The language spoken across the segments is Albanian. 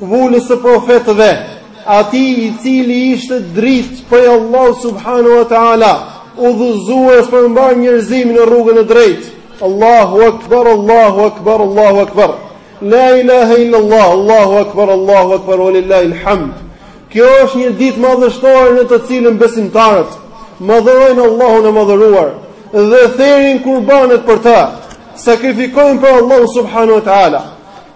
Vulës së profetëve, atij i cili ishte dritë prej Allahut subhanahu wa taala, udhëzues për mbarë njerëzimin në rrugën e drejtë. Allahu akbar, Allahu akbar, Allahu akbar. La ilaha illa Allah, Allahu akbar, Allahu akbar, walillahi alhamd. Kjo është një ditë madhështore në të cilën besimtarët madhërojnë Allahun e madhëruar dhe therin kurbanet për të, sakrifikojnë për Allahun subhanahu wa taala.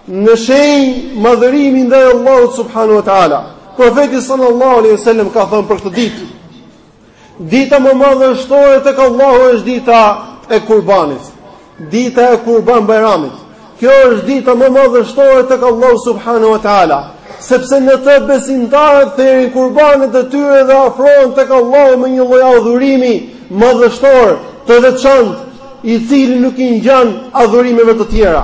Në shenjë madhërimi ndaj Allahut subhanahu wa taala. Profeti sallallahu alaihi wasallam ka thënë për këtë ditë: Dita më madhështore tek Allahu është dita e Kurbanit. Dita e Kurban Bajramit. Kjo është dita më madhështore tek Allahu subhanahu wa taala sepse në të besimtarët therin kurbanet e tyre dhe afrohen tek Allahu me një lloj adhurimi madhështor të veçantë, i cili nuk i ngjan adhurimeve të tjera.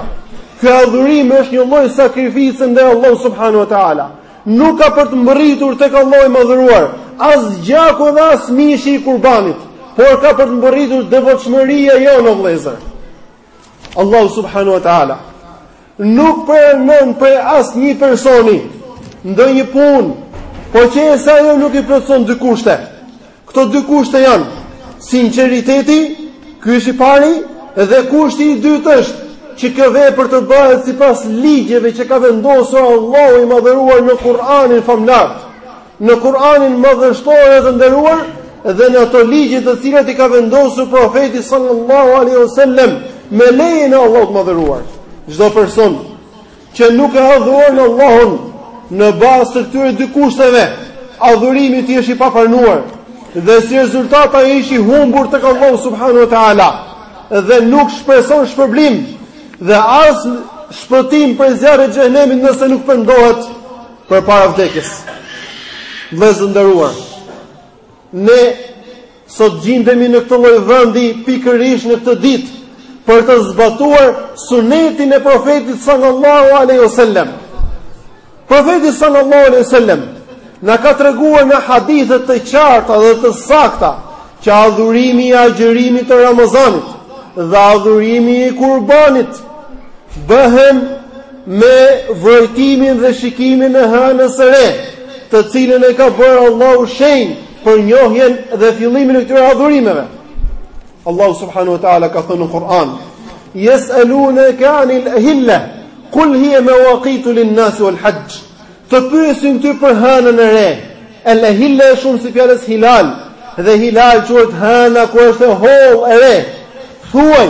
Ky adhurim është një lloj sakrifice ndaj Allahut subhanahu wa taala. Nuk ka për të mbërritur tek Allahu i madhëruar as gjaku dhe as mishi i kurbanit, por ka për të mbërritur devotshmëria jonë o vëllezër. Allahu subhanahu wa taala nuk pranon prej asnjë personi ndonjë punë, po qe se ajo nuk i plotëson dy kushte. Këto dy kushte janë sinqeriteti, ky është i pari, dhe kushti i dytë është që kjo vepër të bëhet sipas ligjeve që ka vendosur Allahu i madhëruar në Kur'anin famëlartë. Në Kur'anin madhështor dhe të nderuar dhe në ato ligje të cilat i ka vendosur profeti sallallahu alaihi wasallam me lejen e Allahut të madhëruar. Çdo person që nuk e adhuron Allahun në bazë të këtyre dy kushteve, adhurimi i tij është i papranuar dhe si rezultat ai është i humbur tek Allahu subhanahu wa taala dhe nuk shpreson shpërblim dhe as shpëtim prej zjarrit të xhehenemit nëse nuk pendohet përpara vdekjes. Vëllezër të nderuar. Ne sot gjindemi në këtë lloj vendi pikërisht në këtë ditë për të zbatuar sunetin e profetit sallallahu alaihi wasallam. Profeti sallallahu alaihi wasallam na ka treguar në hadithe të qarta dhe të sakta që adhurimi i agjërimit të Ramazanit dhe adhurimi i kurbanit bëhen me vrojtimin dhe shikimin e hënës së re, të cilën e ka bërë Allahu shenjë për njohjen dhe fillimin e këtyre adhurimeve. Allahu subhanahu wa taala ka thënë në Kur'an: "Yes'alunaka 'anil ahilla, qul hiya mawaqitu lin-nasi wal-hajj." Të pyesin ty për hënën e re. El ahilla është shumësi i fjalës hilal, dhe hilal quhet hëna kur është e hollë e re. Thuaj,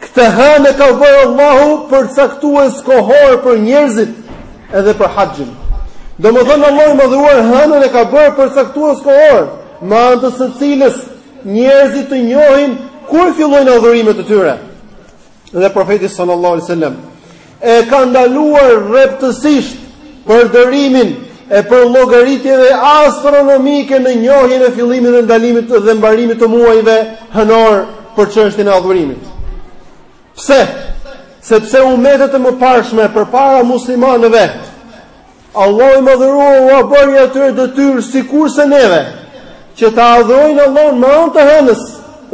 Këtë hënë e ka bërë Allahu përcaktues kohor për njerëzit edhe për haxhin. Domethënë Allahu i Madhëruar hënën e ka bërë përcaktues kohor, me anë të së cilës njerëzit të njohin kur fillojnë adhurimet e tyre. Dhe profeti sallallahu alajhi wasallam e ka ndaluar rreptësisht përdorimin e përllogaritjeve astronomike në njohjen e fillimit dhe ndalimit dhe mbarimit të muajve hënor për çështjen e adhurimit. Pse? Sepse umetet e mëparshme përpara muslimanëve Allahu i Madhëruar ua bëri atyre detyrë sikurse neve, që ta adhurojnë Allahun me anë të hënës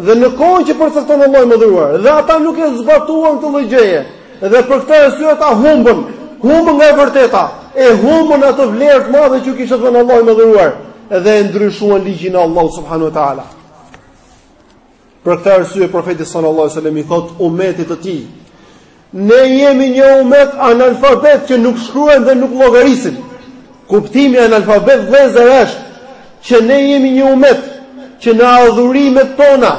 dhe në kohën që përcakton Allahu i Madhëruar, dhe ata nuk e zbatuan këtë lloj gjëje, dhe për këtë arsye ata humbën, humbën nga e vërteta, e humbën atë vlerë të madhe që u kishte dhënë Allahu i Madhëruar dhe e ndryshuan ligjin e Allahut subhanuhu teala. Për këtë arsye profeti sallallahu alajhi wasallam i thotë umetit të tij: Ne jemi një umet analfabet që nuk shkruajnë dhe nuk llogarisin. Kuptimi analfabet vëllezër është që ne jemi një umet që në adhurimet tona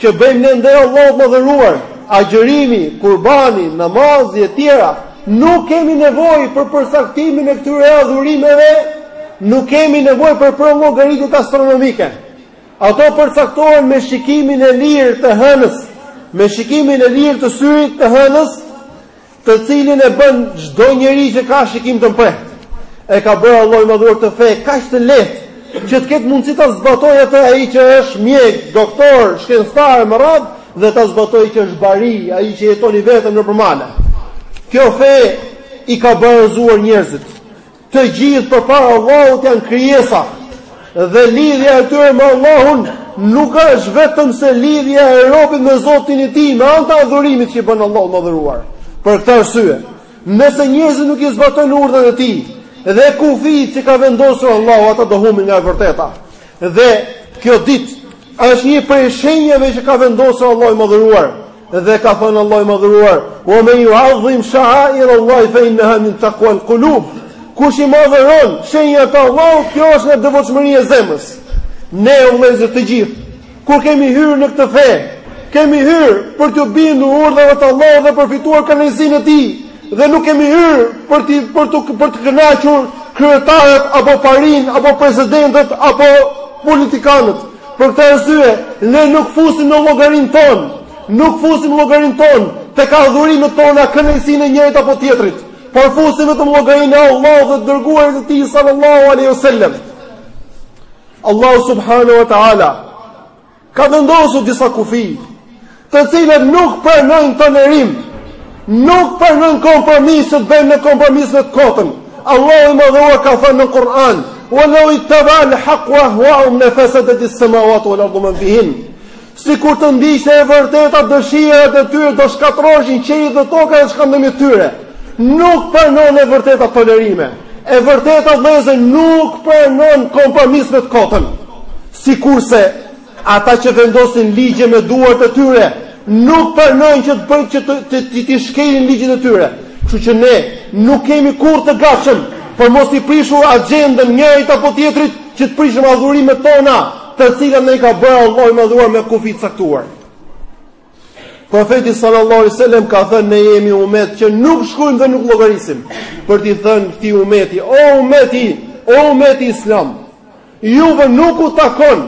që bëjmë ne ndaj Allahut të Madhëruar, agjërimi, kurbani, namazi e tjera, nuk kemi nevojë për përcaktimin e këtyre adhurimeve, nuk kemi nevojë për përllogaritjet astronomike. Ato përcaktohen me shikimin e lirë të hënës, me shikimin e lirë të syrit të hënës, të cilin e bën çdo njeri që ka shikim të mprehtë. E ka bërë Allahu i Madhëruar këtë fe kaq të lehtë që të ketë mundësi ta zbatojë atë ai që është mjek, doktor, shkencëtar me radhë dhe ta zbatojë që është bari, ai që jeton i vetëm nëpër male. Kjo fe i ka barazuar njerëzit. Të gjithë përpara Allahut janë krijesa dhe lidhja e tyre me Allahun nuk është vetëmse lidhja e robit me Zotin e tij, me anë të adhurimit që i bëjnë Allahut të Madhëruar. Për këtë arsye, nëse njerëzit nuk i zbatojnë urdhrat e tij dhe kufijtë që ka vendosur Allahu, ata do humbin nga e vërteta. Dhe kjo ditë është një prej shenjave që ka vendosur Allahu i Madhëruar dhe ka thënë Allahu i Madhëruar: "Wa man yu'azzim sha'air Allahi fa innaha min taqwa al-qulub." Kush i madhëron shenjat e Allahut, kjo është nga devotshmëria e zemrës. Ne o vëllezër të gjithë, kur kemi hyrë në këtë fe, kemi hyrë për t'iu bindur urdhrave të Allahut dhe për të fituar kënaqësinë e Tij. Dhe nuk kemi hyrë për të për të për të kënaqur kryetarët apo parinë apo presidentët apo politikanët. Për këtë arsye, ne nuk fusim në llogarinë tonë, nuk fusim llogarinë tonë tek adhurimet tona kënaqësinë e njërit apo tjetrit, por fusim vetëm llogarinë e Allahut dhe të dërguarit të Tij sallallahu alaihi wasallam. Allahu subhanahu wa taala Ka vendosur disa kufi, të cilët nuk pranojnë tolerim, nuk pranojnë kompromis, të bëjnë kompromis me të kotën. Allahu i Madhuar ka thënë në Kur'an: "Wa law ittaba al-haqq ahwa'ahum la fasadat as-samawati wal ardu wa man fihin." Sikur të ndiqte e vërteta dëshirat e tyre do shkatërroheshin qielli dhe toka e çka ndërmjet tyre. Nuk pranon e vërteta tolerime. E vërteta vëllezër nuk pranon kompromis me të kotën. Sikurse ata që vendosin ligje me duart e tyre, nuk pranojnë që të bëjnë që të të të, të shkelin ligjin e tyre. Kështu që ne nuk jemi kurrë të gatshëm për mos i prishur agjendën njërit apo tjetrit që të prishim adhurimet tona, të cilat na i ka bërë Allahu i madhuar me kufi të caktuar. Profeti sallallahu alaihi wasallam ka thënë ne jemi umet që nuk shkruajmë dhe nuk llogarisim për t'i thënë këtij umeti, o umeti, o umeti islam, Juve nuk u takon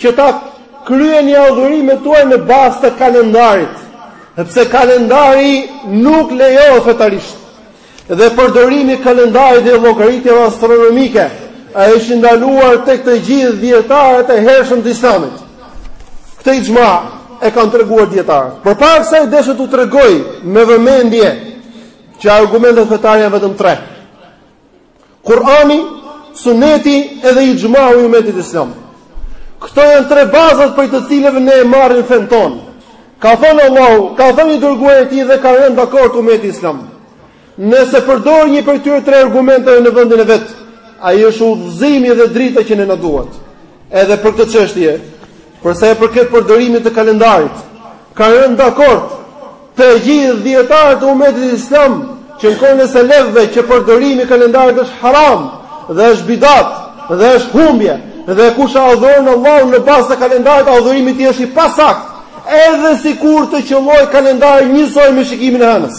që t'i kryeni adhurimet tuaja në bazë të kalendarit, sepse kalendari nuk lejohet fetarisht. Dhe përdorimi i kalendarit dhe llogaritjeve astronomike ai është i ndaluar tek të gjithë dijetarët e hershëm të Islamit. Këtë ixhma e kanë treguar dijetarët. Përpara kësaj desha t'ju tregoj me vëmendje që argumentet fetare janë vetëm tre. Kurani, suneti edhe ixhmau i umetit islam. Këto janë tre bazat prej të cilave ne e marrin fenë tonë. Ka thënë Allahu, ka thënë i dërguari i tij dhe ka rënë dakord umeti islam. Nëse përdor një prej këtyre tre argumenteve në vendin e vet, ai është udhëzimi dhe drita që ne na duhet. Edhe për këtë çështje, Për sa i përket përdorimit të kalendarit, kanë rënë dakord të gjithë dijetarët e umetit islam që në kohën e selefëve që përdorimi i kalendarit është haram dhe është bidat dhe është humbje dhe kush adhuron Allahun në bazë të kalendarit adhurimi i tij është i pasaktë, edhe sikur të qëllojë kalendari njësoj me shikimin e hënës.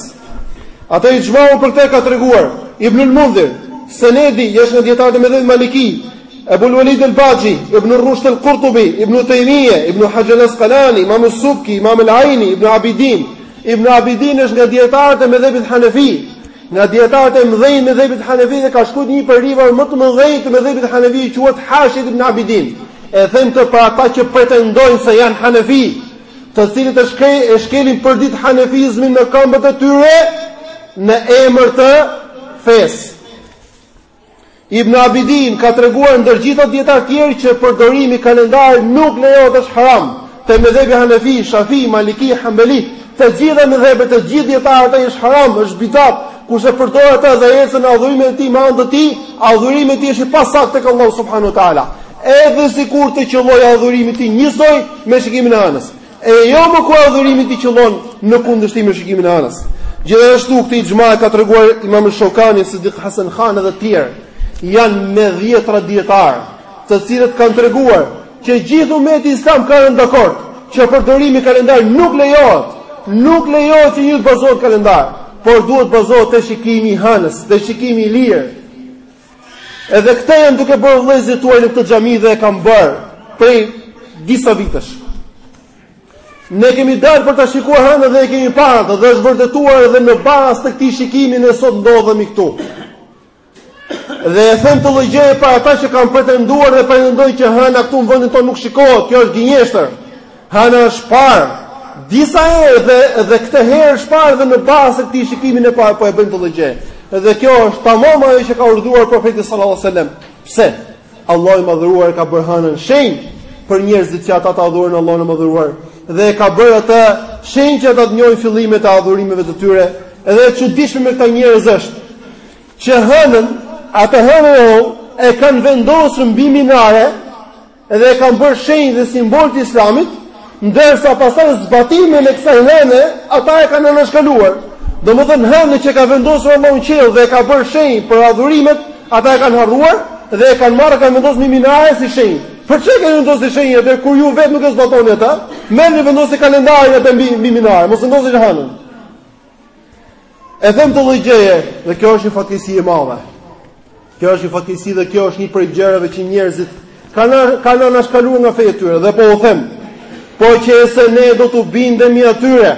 Atë ixhma për këtë ka treguar Ibnul Mundhir, Senedi, që është nga dijetarët e medhhebit Maliki, Ebul Walid al-Baji, Ibn Rushd al-Qurtubi, Ibn Taymije, Ibn Hajar al-Asqalani, Imam al-Subki, Imam al-Aini, Ibn Abidin. Ibn Abidin është nga dijetarët e medhhebit Hanefi, nga dijetarët e mëdhenj të medhhebit Hanefi dhe ka shkruar një prej librave më të mëdhenj të medhhebit Hanefi që quhet Hashijet ibn Abidin. E them këtë për ata që pretendojnë se janë Hanefi, të cilët e shkelin, e shkelin përditë Hanefizmin me këmbët e tyre në emër të fesë. Ibn Abidin ka treguar edhe gjithë dietarë tjerë që përdorimi i kalendarit nuk lejohet është haram. Te medhhebi Hanefi, Shafi, Maliki, Hambeli, të gjitha medhhebet të gjithë dietarët ajo është haram, është bidat, kush e përdor atë dhe ecën adhurimin e tij me anë të tij, adhurimi i tij është i pasaktë tek Allahu subhanahu wa taala. Edhe sikur të qëllojë adhurimi i tij njësoj me shikimin e hënës. E jo më ku adhurimi i tij qëllon në kundërshtim me shikimin e hënës. Gjithashtu këtë ixhma e ka treguar Imam Sheukani, Siddiq Hasan Khan dhe të tjerë. Janë me dhjetra dietarë, të cilët kanë treguar që gjithë umeti islam ka rënë dakord që përdorimi i kalendarit nuk lejohet. Nuk lejohet që njeriu të bazohet në kalendar, por duhet të bazohet te shikimi i hënës, te shikimi i lirë. Edhe këtë janë duke bërë vëllezërit tuaj në këtë xhami dhe e kanë bërë prej disa vitesh. Ne kemi dalë për ta shikuar hënën dhe e kemi parë atë dhe është vërtetuar edhe në bazë të këtij shikimi ne sot ndodhemi këtu. Dhe e them këtë lloj gjëje për ata që kanë pretenduar dhe pretendojnë që hëna këtu në vendin tonë nuk shikohet, kjo është gënjeshtër. Hëna është parë disa herë dhe dhe këtë herë është parë dhe në bazë të këtij shikimi ne po po e bëjmë këtë lloj gjëje. Dhe kjo është tamam ajo që ka urdhëruar profeti sallallahu alajhi wasallam. Pse? Allahu i madhëruar e ka bërë hënën shenjë për njerëzit që ata ta adhurojnë Allahun e madhëruar dhe e ka bërë atë shenjë që ata të njohin fillimet e adhurimeve të tyre. Edhe e çuditshme me këta njerëz është që hënën, ata hënën e kanë vendosur mbi minare Edhe e kanë bërë shenjë dhe simbol të Islamit, ndërsa pastaj zbatimin e kësaj hëne ata e kanë anashkaluar. Domethënë hënën që ka vendosur Allahu në qiell dhe e ka bërë shenjë për adhurimet, ata e kanë harruar dhe e kanë marrë e kanë vendosur mbi minare si shenjë. Për çka e keni vendosur si shenjë atë kur ju vetë nuk e zbatoni atë? Merrni vendosni kalendarin aty mbi mbi minare, mos vendosni hënën. E them këtë lloj gjëje dhe kjo është një fatkeqësi e madhe. Kjo është një fatkeqësi dhe kjo është një prej gjërave që njerëzit kanë kanë anashkaluar nga feja e tyre dhe po u them, po që se ne do t'u bindemi atyre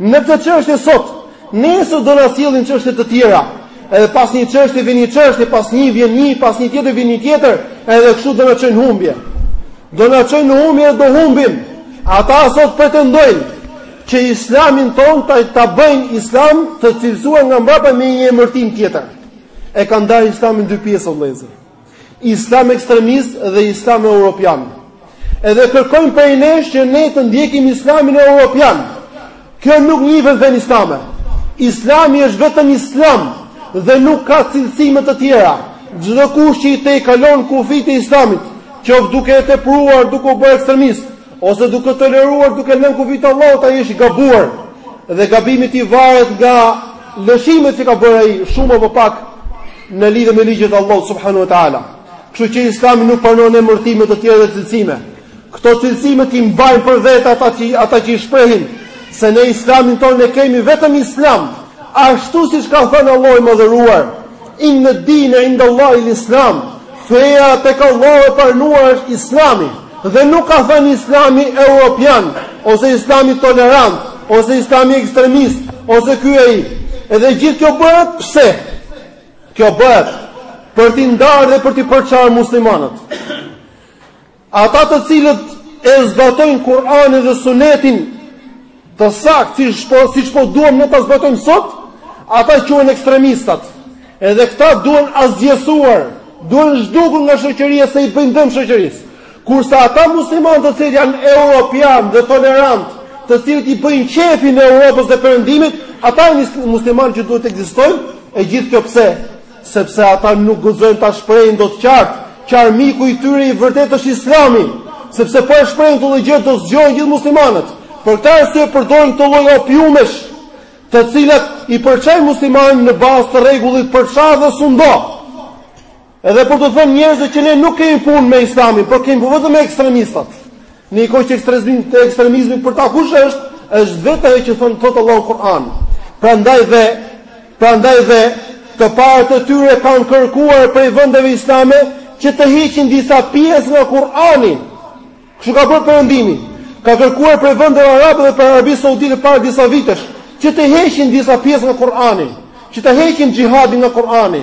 në këtë çështje sot, nesër do na sjellin çështje të tjera. Edhe pas një çështje vjen një çështje, pas një vjen një, pas një tjetër vjen një tjetër, edhe kështu do na çojnë humbje. Do na çojnë në humbje, do humbim. Ata sot pretendojnë që islamin tonë ta, ta bëjnë islam të cilësuar nga mbrapa me një emërtim tjetër. E kanë ndarë islamin dy pjesë, vëllezër. Islam ekstremist dhe islam europian. Edhe kërkojnë prej nesh që ne të ndjekim islamin europian. Kjo nuk njihet në fenë islame. Islami është vetëm islam dhe nuk ka cilësime të tjera. Çdokush që i tejkalon kufijtë e islamit, qoftë duke e tepruar, duke u bërë ekstremist, ose duke toleruar duke lënë kufijtë e Allahut ai është i gabuar dhe gabimi i tij varet nga lëshimet që ka bërë ai shumë apo pak në lidhje me ligjet e Allahut subhanahu wa taala. Kështu që Islami nuk pranon emërtime të tjera dhe cilësime. Këto cilësime t'i mbajnë për vete ata që ata që i shprehin se në Islamin tonë ne kemi vetëm Islam, ashtu siç ka thënë Allahu i madhëruar. Inna ad-dine inda Allahi l-Islam, Feja tek Allahu e pranuar është Islami. Dhe nuk ka thënë Islami europian, ose Islami tolerant, ose Islami ekstremist, ose ky e ai. Edhe gjithë kjo bëhet pse? Kjo bëhet për t'i ndarë dhe për t'i përçarë muslimanët. Ata të cilët e zbatojnë Kur'anin dhe Sunetin të saktë siç po siç po duam ne ta zbatojmë sot, ata quhen ekstremistat. Edhe këta duhen asgjësuar, duhen zhdukur nga shoqëria se i bëjnë dëm shoqërisë. Kurse ata muslimanë të cilët janë europianë dhe tolerantë, të cilët i bëjnë qefin Europës dhe Perëndimit, ata janë muslimanë që duhet të ekzistojnë, e gjithë kjo pse? Sepse ata nuk guxojnë ta shprehin dot qartë që armiku i tyre i vërtetë është Islami, sepse po e shprehin këtë gjë do zgjohen gjithë muslimanët. Për këtë arsye përdorin këto lloj opiumesh, të cilat i përçajnë muslimanët në bazë të rregullit përça dhe sundo. Edhe për t'u thënë njerëzve që ne nuk kemi punë me Islamin, por kemi punë vetëm me ekstremistat. Në një kohë që ekstremizmi te ekstremizmi për ta kush është, është vetë ajo që thon thotë Allahu në Kur'an. Prandaj dhe prandaj dhe të parët e tyre kanë kërkuar prej vendeve islame që të heqin disa pjesë nga Kur'ani. Kështu ka bërë Perëndimi. Ka kërkuar prej vendeve arabe dhe prej Arabisë Saudite para disa vitesh që të heqin disa pjesë nga Kur'ani, që të heqin xhihadin nga Kur'ani.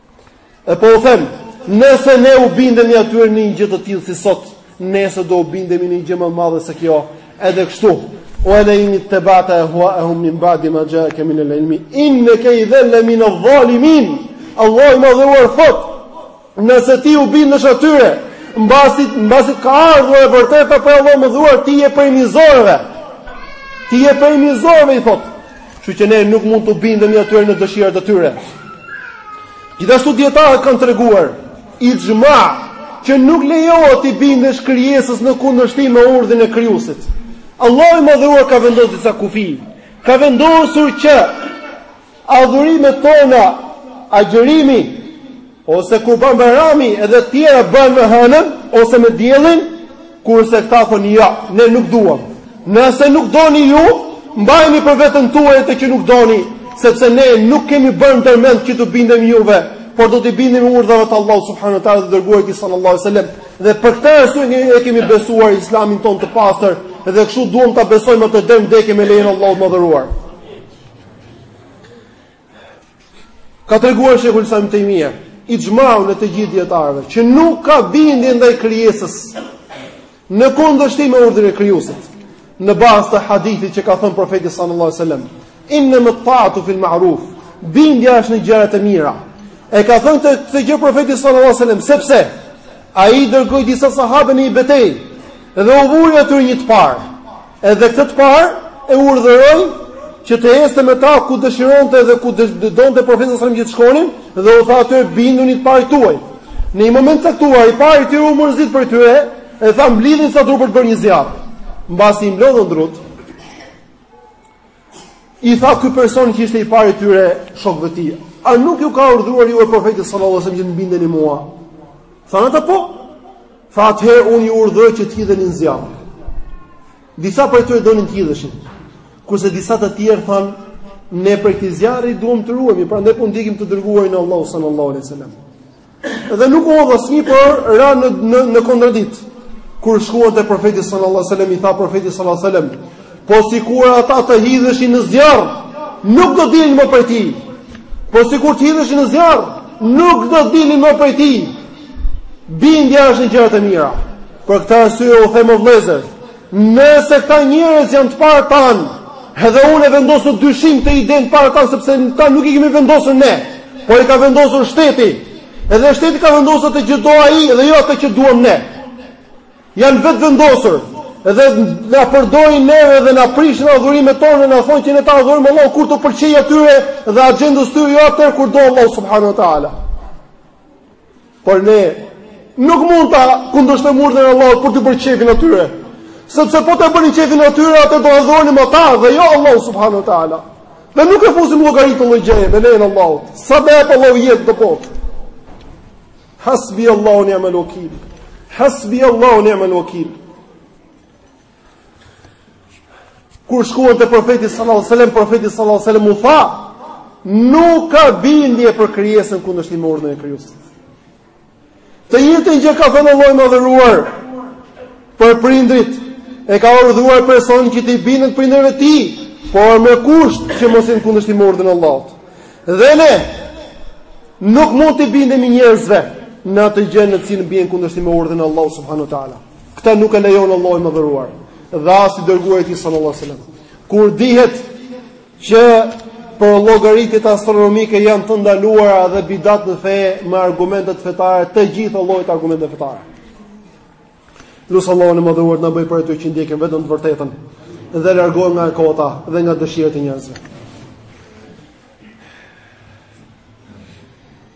E po u them, nëse ne u bindemi atyre në një gjë të tillë si sot, nesër do u bindemi në një gjë më të madhe se kjo. Edhe kështu, wa la'in ittaba'ta ahwa'ahum min ba'di ma ja'aka min al-ilmi, innaka idhan la min adh-dhalimin, Allahu i madhëruar thotë, nëse ti u bindësh atyre, mbasi, mbasi të ka ardhur e vërteta prej Allahut të madhëruar, ti je prej mizorëve, ti je prej mizorëve i thotë, Kështu që ne nuk mund t'u bindemi atyre në dëshirat e tyre. Gjithashtu dietarët kanë treguar ixhma që nuk lejohet t'i bindesh krijesës në kundërshtim me urdhrin e krijuesit. Allahu i madhëruar ka vendosur disa kufi. Ka vendosur që adhurimet tona, agjërimi Ose kur bën Bajrami edhe të tjera bëhen me hënën ose me diellin, kurse këta thonë jo, ne nuk duam. Nëse nuk doni ju, mbajeni për veten tuaj atë që nuk doni, sepse ne nuk kemi bërë ndërmend që t'u bindemi juve, por do t'i bindemi urdhrave të Allahut subhanuhu teala dhe të dërguarit sallallahu alaihi wasallam. Dhe për këtë arsye ne e kemi besuar Islamin ton të pastër dhe kështu duam ta besojmë atë deri në vdekje me lejen e Allahut të madhëruar. Ka treguar Sheikhul Islam ibn Tejmije, ixhmaun e të gjithë dietarëve, që nuk ka bindje ndaj krijesës në kundërshtim me urdhrin e krijuesit. Në bazë të hadithit që ka thënë profeti sallallahu alajhi wasallam, inna mat'atu fil ma'ruf, bindja është në gjërat e mira. E ka thënë këtë këtë gjë profeti sallallahu alajhi wasallam, sepse ai dërgoi disa sahabe në një betejë dhe u vuri aty një të parë. Edhe këtë të parë e urdhëroi që të ishte me ta ku dëshironte dhe ku donte profeti sallallahu alajhi wasallam që të shkonin dhe u tha atyre binduni të parit tuaj. Në një moment të caktuar i pari i tyre u mërzit prej tyre e tha mblidhni ca dru për të bërë një zjarr. Mbasi i mblodhën drut, I tha ky person që ishte i pari i tyre shokëve të tij, a nuk ju ka urdhëruar juve profeti sallallahu alajhi wasallam që të më bindeni mua? Thanë ata po. Tha atëherë unë ju urdhëroj që të hidheni në zjarr. Disa prej tyre donin të hidheshin. Kurse disa të tjerë thanë ne prej këtij zjarri duam të ruhemi, prandaj po ndjekim të dërguarin e Allahut sallallahu alajhi wasallam. Dhe nuk u hodh asnjë por ranë në, në kontradiktë. Kur shkuan te profeti sallallahu alajhi wasallam i tha profeti sallallahu alajhi wasallam, po sikur ata të hidheshin në zjarr, nuk do dilin më prej tij. Po sikur të hidheshin në zjarr, nuk do dilin më prej tij. Bindja është në gjërat e mira. Për këtë arsye u them vëllezër, Nëse këta njerëz janë të parë tanë, edhe unë e vendos në dyshim të jenë të parë tanë, sepse këta nuk i kemi vendosur ne, po i ka vendosur shteti, edhe shteti ka vendosur atë që do ai edhe jo atë që duam ne. Janë vetëvendosur, edhe na përdorin neve dhe na prishin adhurimet tona, na thonë që ne ta adhurojmë Allahun, kur t'u pëlqejë atyre dhe axhendës tyre, jo atëherë kur do Allahu subhanahu wa ta'ala. Por ne nuk mund ta kundërshtojmë urdhrin e Allahut për t'ua bërë qejfin atyre. Sepse po t'ua bënim qejfin atyre, atëherë do adhuronim ata dhe jo Allahun subhanahu wa taala. Dhe nuk e fusim në llogari këtë lloj gjëje me lejen e Allahut. Sa të na japë Allahu jetë në këtë botë. Hasbi Allahu ni'mal wakeel. Hasbi Allahu ni'mal wakeel. Kur shkuan te profeti sallallahu alajhi wasallam, profeti sallallahu alajhi wasallam u tha, nuk ka bindje për krijesën në kundërshtim me urdhrin e krijuesit. Të njëjtën gjë ka thënë Allahu i madhëruar për prindërit. E ka urdhëruar personin që t'u bindet prindërve të tij, por me kusht që mos jenë në kundërshtim me urdhrin e Allahut. Dhe ne nuk mund t'u bindemi njerëzve në atë gjë në të cilën bien në kundërshtim me urdhrin e Allahut subhanuhu teala. Këtë nuk e lejon Allahu i madhëruar dhe as i dërguari i tij sallallahu alajhi wasallam. Kur dihet që pra llogaritjet astronomike janë të ndaluara dhe bidat në fe me argumentet fetare, të gjitha llojet e argumenteve fetare. Lus Allahun e madhëruar të na bëjë prej atyre që ndjekin vetëm të vërtetën dhe largohen nga e kota dhe nga dëshirat e njerëzve.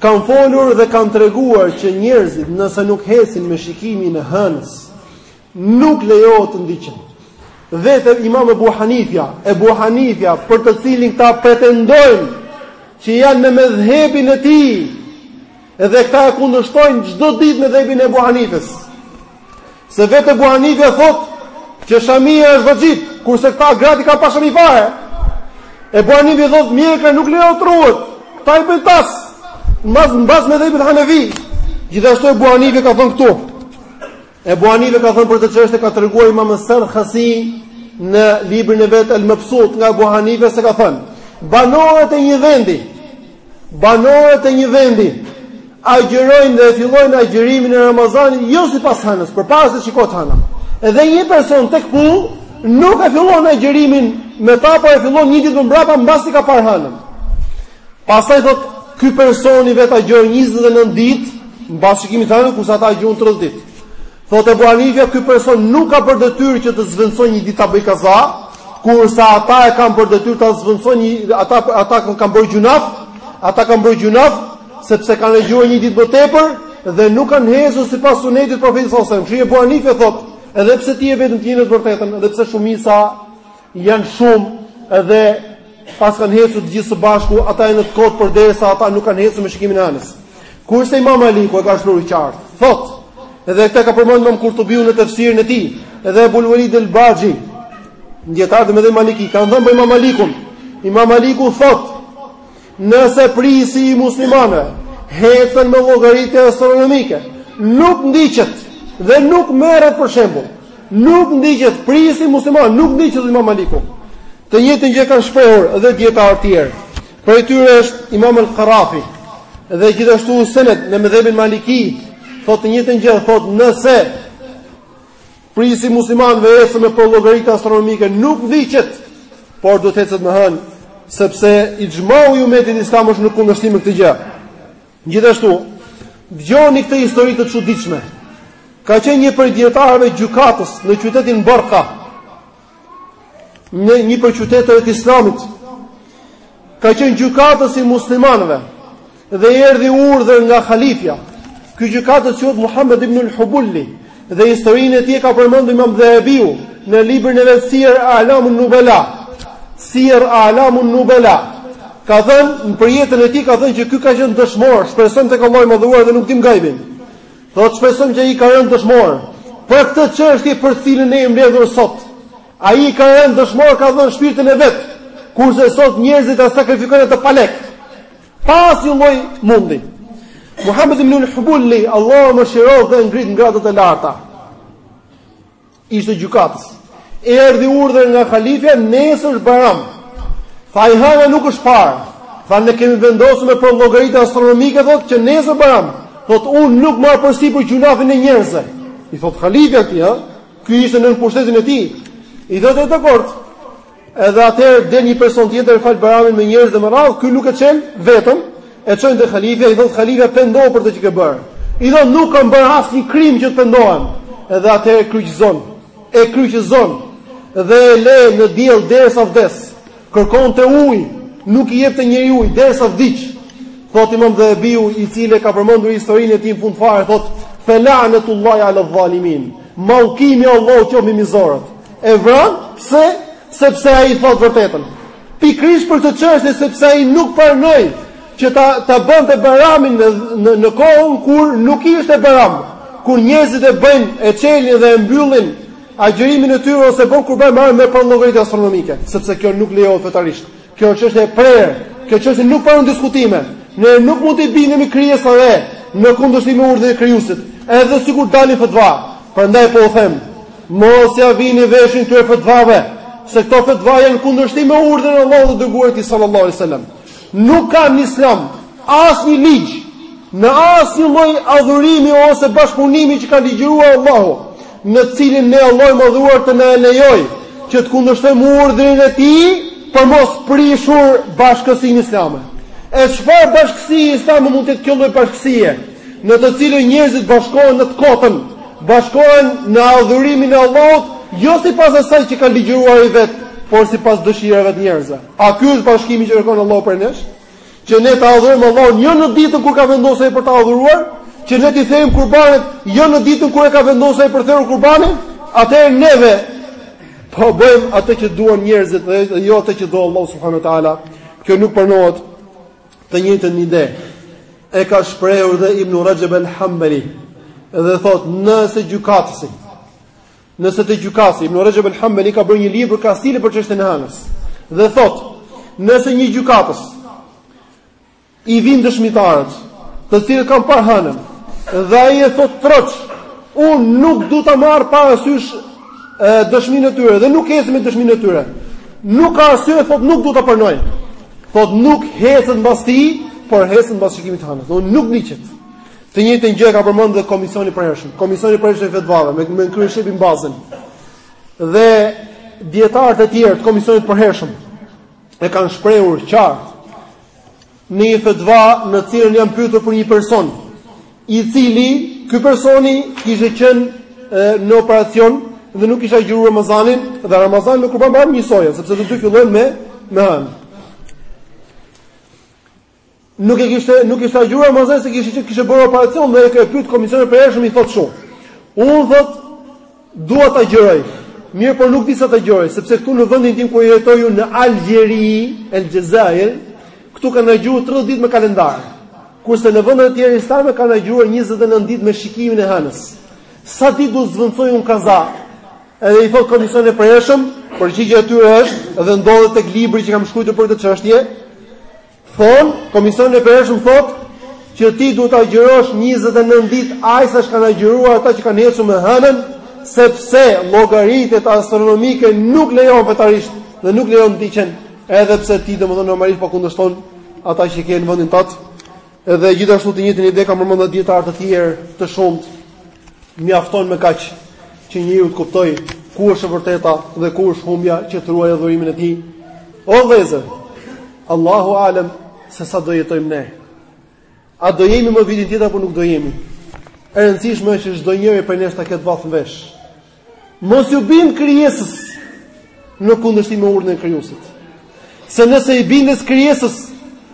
Kam folur dhe kam treguar që njerëzit nëse nuk ecin me shikimin e hënës, nuk lejohet të ndiqen. Vetë Imam Abu Hanifja, Abu Hanifja për të cilin këta pretendojnë që janë në medhhebin e tij, Edhe këta e kundërshtojnë çdo ditë medhhebin e Abu Hanifes. Se vetë Abu Hanife thotë që shamia është vaxhib, kurse këta gratë i kanë pa shami fare. E Abu Hanife thotë mjekra nuk lejohet të rruhet. Këta e bëjnë tas. Mbas mbas medhhebit Hanefi. Gjithashtu Abu Hanife ka thënë këtu. Ebu Hanife ka thënë për këtë çështje ka treguar Imam Serahsi në librin e vet Al-Mabsut nga Ebu Hanife se ka thënë: Banorët e një vendi, banorët e një vendi agjërojnë dhe fillojnë agjërimin e Ramazanit jo sipas hënës, por para se të shikohet hëna. Edhe një person te ky popull nuk e fillon agjërimin me ta, por e fillon një ditë më mbrapa mbasi ka parë hënën. Pastaj thotë, ky person i vetëm agjëron 29 ditë, mbas shikimit të hënës kurse ata agjërojnë 30 ditë. Thotë Abu Hanifja, ky person nuk ka për detyrë që të zvendësojë një ditë ta bëjë kaza, kurse ata e kanë për detyrë ta zvendësojnë një ata ata kanë bërë gjynah, ata kanë bërë gjynah sepse kanë agjëruar një ditë më tepër dhe nuk kanë ecur sipas synetit të profetit sallallahu alajhi wasallam. Kështu Abu Hanifja thotë, edhe pse ti je i vetëm, ti je në të vërtetën, edhe pse shumica Janë shumë edhe pse kanë ecur të gjithë së bashku, ata janë në të kotë përderisa ata nuk kanë ecur me shikimin e hënës. Kurse Imam Maliku e ka shtruar qartë, thotë, edhe këtë e ka përmendur Imam Kurtubiu në tefsirin e tij, edhe Abu Walid al-Baji, dijetarët e mëdhenj Maliki kanë thënë për Imam Malikun. Imam Maliku thotë, Nëse prijësi i muslimanëve hecën me llogaritë astronomike, nuk ndiqet dhe nuk merret për shembull. Nuk ndiqet prijësi i muslimanëve, nuk ndiqet Imam Maliku. Të njëjtën gjë kanë shprehur edhe dietarë të tjerë. Prej tyre është Imam al-Qarafi dhe gjithashtu Sened në medhhebin Maliki, thotë të njëjtën gjë, thotë nëse Prijësi i muslimanëve ecën me përllogaritë astronomike, nuk ndiqet, por duhet të ecet me hënë, sepse ixhmai i umetit islam është në kundërshtim me këtë gjë. Gjithashtu, dëgjoni këtë histori të çuditshme. Ka qenë një prej dietarëve gjykatës në qytetin Borka, në një prej qyteteve të islamit, ka qenë gjykatës i muslimanëve, dhe erdhi urdhër nga halifja, ky gjykatës quhet Muhammed ibn al-Hubulli, dhe historinë e tij ka përmendur imam Dhehebiu, në librin e vet Sijer Alamun Nubela, Sijer Alamun Nubela, ka thënë, në për jetën e tij ka thënë që ky ka qenë dëshmor, shpresojmë tek Allahu i madhëruar dhe nuk dimë gajbin, Thotë shpresojmë që ai ka rënë dëshmor për këtë çështje për të cilën ne jemi mbledhur sot. Ai ka rënë dëshmor ka dhënë shpirtin e vet, kurse sot njerëzit e sakrifikojnë atë për lek. Pa asnjë lloj mundi. Muhammed ibn al-Hubulli, Allahu e mëshiroftë dhe e ngritt në gradat e larta. Ishte gjykatës. Erdhi urdhër nga halifja, nesër është Baram. Tha: Hana nuk është parë. Tha ne kemi vendosur me përllogaritë astronomike thotë që nesër Baram. Thotë unë nuk marr përsipër gjynahin e njerëzve. I thotë halifja ti, ha? Ky ishte nën pushtetin e tij. I thotë e dakord. Edhe atëherë del një person tjetër e fal baramin me njerëz dhe me radhë, ky nuk e çel veten, e çojnë te halifja, i thotë halifja pendohu për atë që ke bërë. I thotë nuk kam bërë asnjë krim që të pendohem. Edhe atëherë e kryqëzon. E kryqëzon dhe e le në diell derisa vdes. Kërkonte ujë, nuk i jepte njeri ujë derisa vdiq. Thotë Imam Dhehebiu, i cili e ka përmendur historinë e tij në fund fare, thotë: "Fe lanetullahi ala dhalimin." Mallkimi i Allahut qoftë mbi mizorët. E vranë pse? Sepse ai tha të vërtetën. Pikërisht për këtë çështje sepse ai nuk pranoi që ta ta bënte Baramin në në, në kohën kur nuk ishte Baram, kur njerëzit e bëjnë e çelin dhe e mbyllin agjërimin e tyre ose bëjnë Kurban Baram me përllogaritë astronomike, sepse kjo nuk lejohet fetarisht. Kjo çështje e prerë, kjo çështje nuk pranon diskutime. Ne nuk mund t'i bindemi krijesave në kundërshtim me urdhrin e krijuesit, edhe sikur të dalin fetva. Prandaj po u them, mos ia vini veshin këtyre fetvave, se këto fetva janë në kundërshtim me urdhrin e Allahut dhe të dërguarit të tij sallallahu alajhi wasallam. Nuk ka në Islam asnjë ligj në asnjë lloj adhurimi ose bashkëpunimi që ka ligjëruar Allahu në cilin ne Allahu i Madhëruar të na e lejojë që të kundërshtojmë urdhrin e tij për mos prishur bashkësinë islame. E çfarë bashkësi islame mund të jetë kjo lloj bashkësie, në të cilën njerëzit bashkohen në të kotën, bashkohen në adhurimin e Allahut, jo sipas asaj që ka ligjëruar i vet, por sipas dëshirave të njerëzve. A ky është bashkimi që kërkon Allahu prej nesh? Që ne ta adhurojmë Allahun jo në ditën kur ka vendosur ai për ta adhuruar, që ne t'i therim kurbanet jo në ditën kur e ka vendosur ai për therur kurbanin, atëherë neve po bëjmë atë që duan njerëzit dhe jo atë që do Allahu subhanahu wa taala. Kjo nuk pranohet. Të njëjtën ide e ka shprehur dhe Ibn Rajab al-Hanbali dhe thot nëse gjykatësi Nëse të gjykasi, Ibn Rajab al-Hanbali ka bërë një libër kastile për çështën e hënës. Dhe thotë, nëse një gjykatësi i vijnë dëshmitarët, të cilët kanë parë hënën, dhe ai e thotë troç, unë nuk do ta marr parasysh dëshminë e tyre dhe nuk ecim me dëshminë e tyre. Nuk ka arsye thotë nuk do ta pranoj. Thotë nuk hecet mbas tij, por hecet mbas shikimit të hënës. Do nuk ndiqet. Të njëjtën gjë ka përmendur dhe Komisioni i Përhershëm. Komisioni i Përhershëm i Fetvave me me krye sheh Bin Bazin. Dhe dietarët e tjerë të Komisionit të Përhershëm e kanë shprehur qartë në një fetva në të cilën janë pyetur për një person i cili ky personi kishte qenë në operacion dhe nuk kish agjëruar Ramazanin dhe Ramazani me Kurban Bajram njësoj sepse të dy fillojnë me me hënë. Nuk e kishte, nuk kishte agjëruar Ramazan se kishte që kishte bërë operacion dhe e pyet komisionin e përhershëm i thotë shumë. Unë thot dua t'agjëroj. Mirëpo nuk di sa t'agjëroj, sepse këtu në vendin tim ku jetoj unë në Algjeri, El Jazair, këtu kanë agjëruar 30 ditë me kalendar. Kurse në vendet e tjera islame kanë agjëruar 29 ditë me shikimin e hënës. Sa ditë do zëvendësoj unë kaza? Edhe i thotë komisioni i përhershëm, përgjigjja e tyre është dhe ndodhet tek libri që kam shkruar për këtë çështje. Thon, komisioni i përhershëm thotë që ti duhet ta agjërosh 29 ditë aq sa kanë agjëruar ata që kanë ecur me hënën, sepse llogaritjet astronomike nuk lejohen fetarisht dhe nuk lejohen ndiqen, edhe pse ti domethënë normalisht po kundërshton ata që i ke në vendin tat. Edhe gjithashtu të njëjtën ide kanë përmendur dijetarë të tjerë të shumtë. Mjafton me kaq që njeriu të kuptojë ku është e vërteta dhe ku është humbja që të ruajë adhurimin e tij. O vëllezër, Allahu alem se sa do jetojmë ne. A do jemi më vitin tjetër apo nuk do jemi? E rëndësishme është që çdo njeri prej nesh ta ketë vath në vesh. Mos ju bind krijesës në kundërshtim me urdhrin e krijuesit. Se nëse i bindesh krijesës,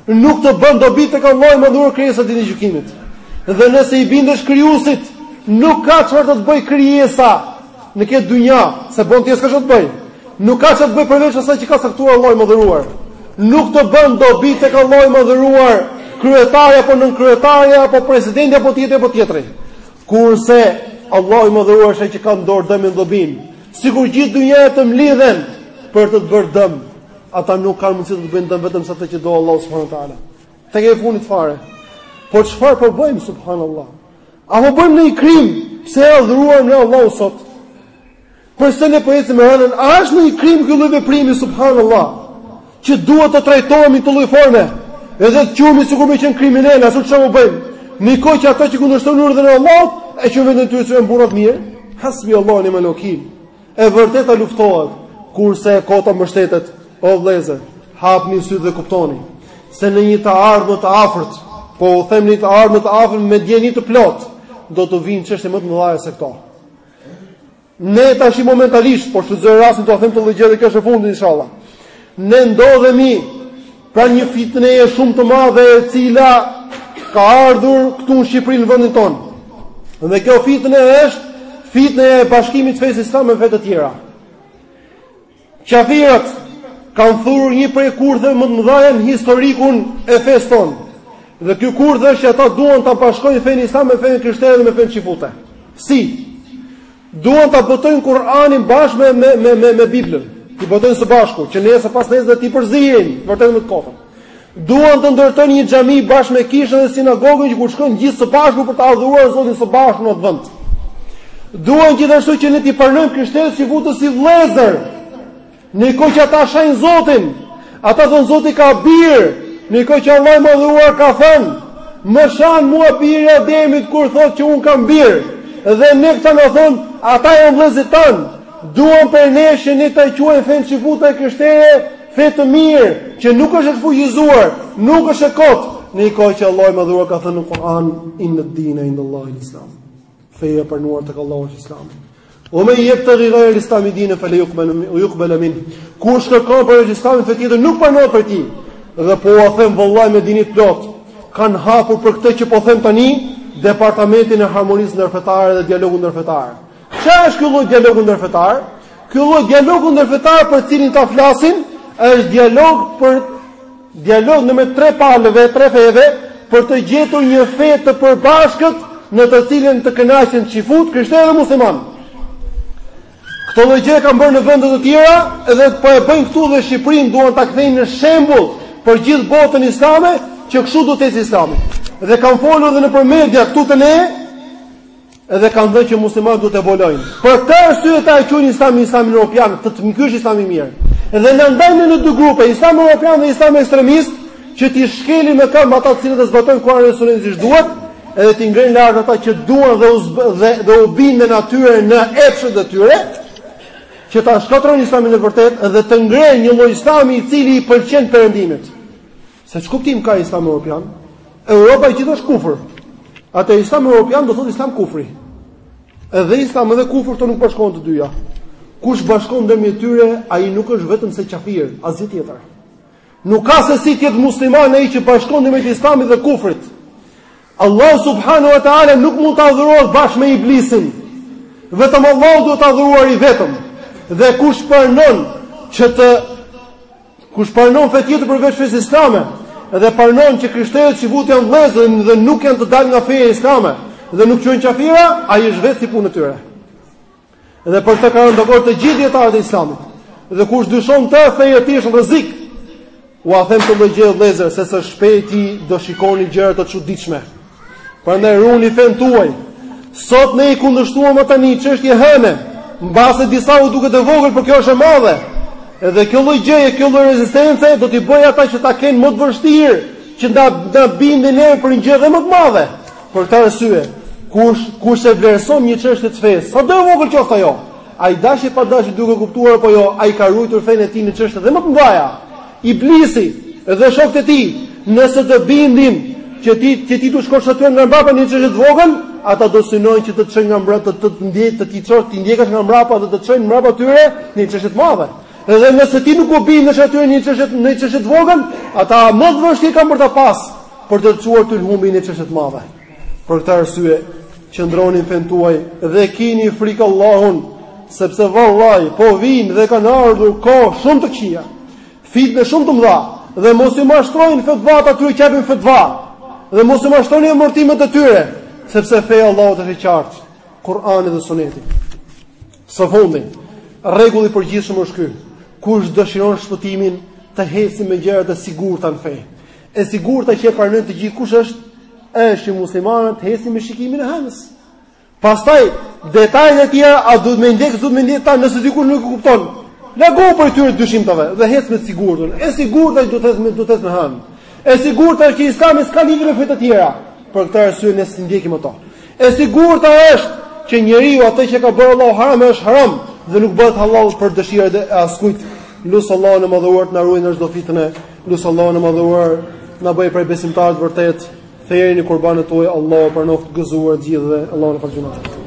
nuk të bën dobi tek Allahu i Madhëruar krijesa ditën e gjykimit. Dhe nëse i bindesh krijuesit, nuk ka çfarë të të bëjë krijesa në këtë dynja, se bën ti s'ka çfarë të bëjë. Nuk ka çfarë të bëjë përveç asaj që ka caktuar Allahu i Madhëruar. Nuk të bën dobi tek Allahu i Madhëruar kryetari apo nënkryetari apo presidenti apo tjetri apo tjetri. Kurse Allahu i Madhëruar është ai që ka në dorë dëmin dhe dobinë. Sikur gjithë dynjaja të mblidhen për të të bërë dëm, ata nuk kanë mundësi të të bëjnë dëm vetëm se atë që do Allahu subhanahu wa taala. Tek e fundit fare. Por çfarë po bëjmë subhanallah? A po bëjmë ne një krim pse e adhuruam ne Allahun sot? Përse ne po ecim me hënën? A është ndonjë krim ky lloj veprimi subhanallah? Që duhet të trajtohemi në këtë lloj forme, edhe të quhemi sikur me qenë kriminelë, ashtu çfarë u bën? Në një kohë që ata që kundërshtojnë urdhrin e Allahut, e që vendin ty të burrat mirë, hasbi Allahu ni'mal vekil. E vërteta luftohet, kurse e kota mbështetet. O vëllezër, hapni sytë dhe kuptoni se në një të ardhmë të afërt, po u them në një të ardhmë të afërt me dijeni të plot, do të vijnë çështje më të mëdha se këto. Ne tashi momentalisht, por shfrytëzoj rastin t'jua them të lloj gjëra që është e fundit inshallah. Ne ndodhemi pranë një fitneje shumë të madhe e cila ka ardhur këtu në Shqipëri në vendin tonë. Dhe kjo fitne është fitne e bashkimit të fesë islame me fe të tjera. Qafirat kanë thurur një prej kurtheve më të mëdha në historikun e fesë tonë. Dhe ky kurth është që ata duan ta bashkojnë fenë islame me fenë krishtere dhe me fenë çifute. Si? Duan ta botojnë Kur'anin bashkë me me me me, me Biblën. T'i botojnë së bashku, që nesër pasnesër do t'i përziejnë të vërtetën me të kotën. Duan të ndërtojnë një xhami bashkë me kishën dhe sinagogën që ku shkojnë të gjithë së bashku për të adhuruar Zotin së bashku në atë vend. Duan gjithashtu që ne t'i pranojmë krishterët, çifutët si vëllezër. Në kohë që ata shajnë Zotin, ata thonë Zoti ka bir, në kohë që Allahu i Madhëruar ka thënë, më shan mua biri i Ademit kur thotë që unë kam bir. Dhe ne këta na thonë, ata janë vëllezërit tanë. Duan prej nesh që ne ta quajmë fenë çifute e krishterë, Fe të mirë që nuk është e shfuqizuar, nuk është e kotë, në një kohë që Allahu i Madhëruar ka thënë në Kur'an inne dine indallahil islam. Feja e pranuar tek Allahu është Islami. Ue men jebtegi gajrel islami dinen Felen jukbele minhu Kush kërkon përveç islamit fe tjetër Nuk pranohet prej tij Dhe po jua them vallahi me dijeni të plotë Kanë hapur për këtë që po them tani Departamentin e harmonisë ndërfetare Dhe dialogut ndërfetar Çfarë është ky lloj dialogu ndërfetar? Ky lloj dialogu ndërfetar për cilin ata flasin është dialog për dialog ndërmjet tre palëve, tre feve, për të gjetur një fe të përbashkët në të cilën të kënaqen çifutë, krishterë dhe muslimanë. Këtë lloj gjëje kanë bërë në vende të tjera dhe po e bëjnë këtu dhe Shqipërinë, duan ta kthejnë në shembull për gjithë botën islame që kështu do të ecë Islami. Dhe kanë folur edhe nëpër media këtu të ne, Edhe kanë thënë që muslimanët duhet të evoluojnë. Për këtë arsye ata e quajnë Islamin Islam Europian, të të mikysh Islam i mirë. Dhe na ndajnë në dy grupe, Islam Europian dhe Islam ekstremist, që t'i shkelin me këmbë ata të cilët e zbatojnë Kur'anin e Sunetin siç duhet, edhe t'i ngrenë lart ata që duan dhe u dhe, dhe u binden atyre në epshët e tyre, që ta shkatërrojnë Islamin e vërtetë dhe të ngrenë një lloj Islami i cili i pëlqen perëndimit. Se ç'kuptim ka Islami Europian? Europa e gjithë është kufër. Atë Islami Europian do thotë Islam kufri. Edhe Islami dhe kufër këto nuk bashkohen të dyja. Kush bashkon ndërmjet tyre, ai nuk është vetëm se kafir, asgjë tjetër. Nuk ka se si të jetë musliman ai që bashkon ndërmjet islamit dhe kufrit. Allahu subhanahu wa ta'ala nuk mund të adhurohet bashkë me iblisin. Vetëm Allahu duhet të adhurohet i vetëm. Dhe kush pranon që të Kush pranon fe tjetër përveç fesë islame dhe pranon që krishterët çifutët janë vëllezër dhe nuk janë të dalë nga feja islame dhe nuk quhen kafira, ai është vetë si punë e tyre. Dhe për këtë kanë rënë dakord të gjithë dijetarët e Islamit. Dhe kush dyshon të feja e tij është rrezik. Ua them këtë lloj gjëje vëllezër, se së shpejti do shikoni gjëra të çuditshme. Prandaj ruani fenë tuaj. Sot ne i kundërshtuam ata në një çështje hëne, mbase disa u duket e vogël, por kjo është e madhe. Edhe kjo lloj gjëje, kjo lloj rezistence do t'i bëjë ata që ta kenë më të vështirë që të na, të na bindin ne për një gjë dhe më të madhe. Për këtë arsye, kush kush e vlerëson një çështje të fesë, sado e vogël qoftë ajo, ai dashi pa dashi duke kuptuar apo jo, ai ka ruajtur fenë e tij në çështje dhe më të mëdha. Iblisi dhe shokët e tij, nëse të bindin që ti që ti t'u shkosh atyre nga mbrapa në një çështje të vogël, ata do synojnë që të të çojnë nga mbrapa, të të ndjej, të t'i çosh, t'i ndjekësh nga mbrapa dhe të të çojnë mbrapa tyre në një çështje të madhe. Dhe nëse ti nuk u bindesh atyre në një çështje në një çështje të vogël, ata më të vështirë kanë për ta pas për të çuar ty në humbje në një çështje të madhe. Për këtë arsye, qëndroni në fenë tuaj dhe kini frikë Allahun, sepse vallahi po vijnë dhe kanë ardhur kohë shumë të këqija. Fitne shumë të mëdha dhe mos ju mashtrojnë fetvatë e atyre që japin fetva. Dhe mos ju mashtrojnë emërtimet e tyre, sepse feja e Allahut është e qartë, Kur'ani dhe Suneti. Së fundi, rregulli i përgjithshëm është ky. Kush dëshiron shpëtimin, të ecë me gjërat e sigurta në fe. E sigurta që e pranojnë të gjithë kush është, është që muslimanët të hecin me shikimin e hënës. Pastaj detajet e tjera a duhet me ndjek, duhet me ndjek ta nëse dikush nuk e kupton. Largo prej atyre të dyshimtave dhe hec me sigurtën. E sigurta që do të hec me do të hec me hënë. E sigurta është që Islami s'ka lidhje me fe të tjera. Për këtë arsye ne s'i ndjekim ato. E sigurta është që njeriu atë që ka bërë Allahu haram është haram dhe nuk bëhet halal për dëshirën e askujt. Lus Allahun e madhëruar të na ruajë nga çdo fitnë. Lus Allahun e madhëruar, na bëjë prej besimtarëve të vërtetë, therini kurbanët tuaja, Allahu pranoftë, gëzuar gjithëve, Allahu na faltë gjynahet.